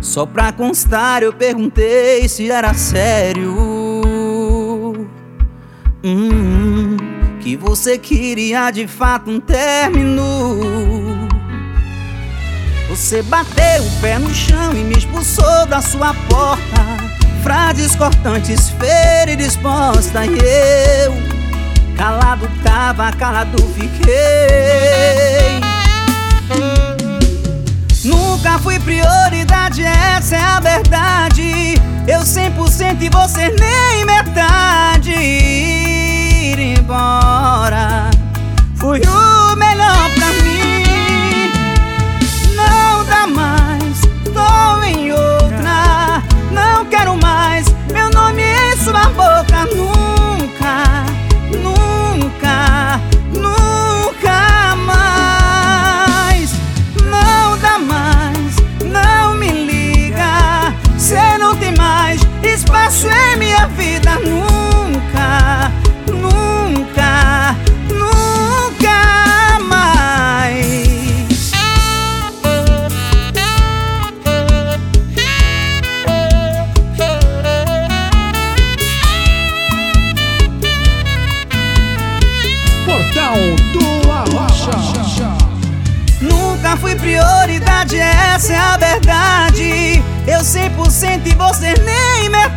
Só pra constar eu perguntei se era sério. Hum, Que você queria de fato um término. Você bateu o pé no chão e me expulsou da sua porta. Frases cortantes, feira e disposta E eu, calado tava, calado fiquei Nunca fui prioridade, essa é a verdade. Eu 100% e você nem metade. Ir embora. Fui o melhor pra vida Nunca, nunca, nunca mais Portal do Arrocha. Nunca fui prioridade, essa é a verdade Eu 100% e você nem metade